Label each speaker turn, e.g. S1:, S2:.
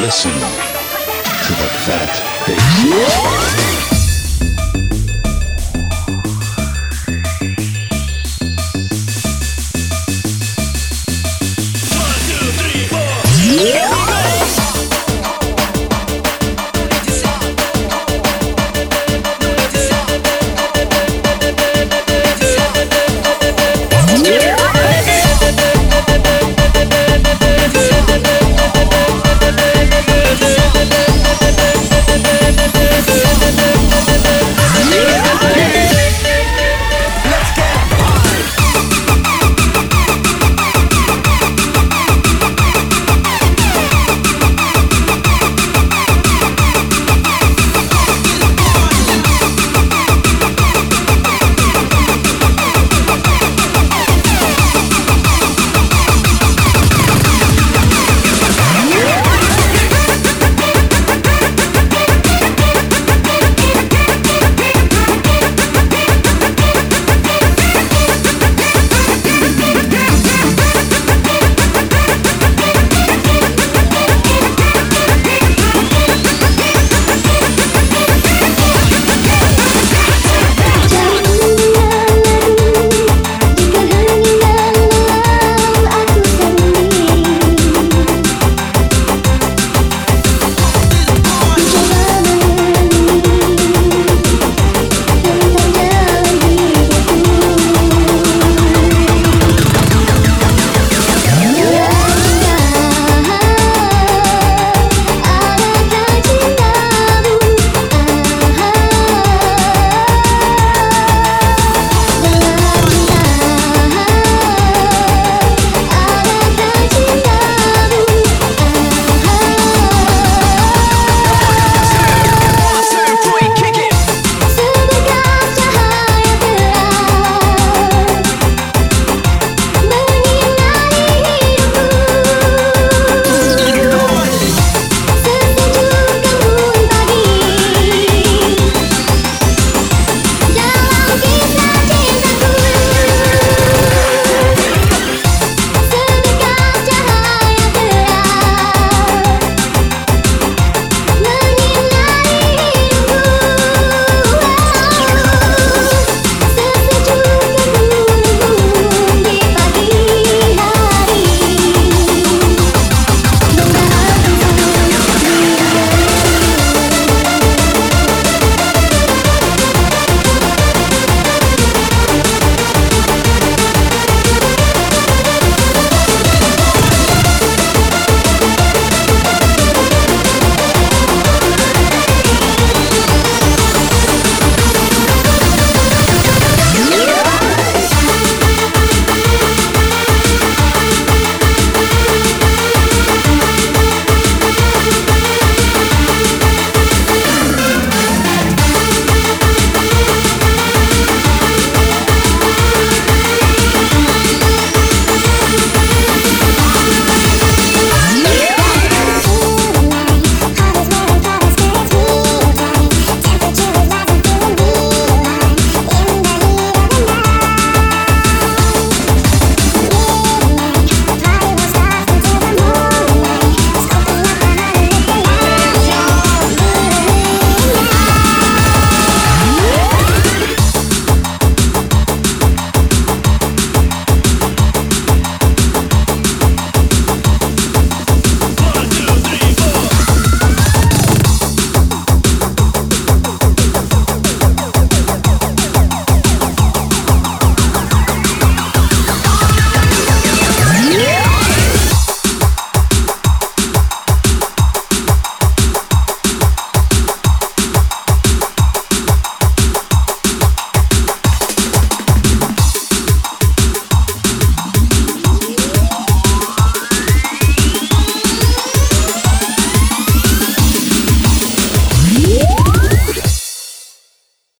S1: Listen to the fat bass.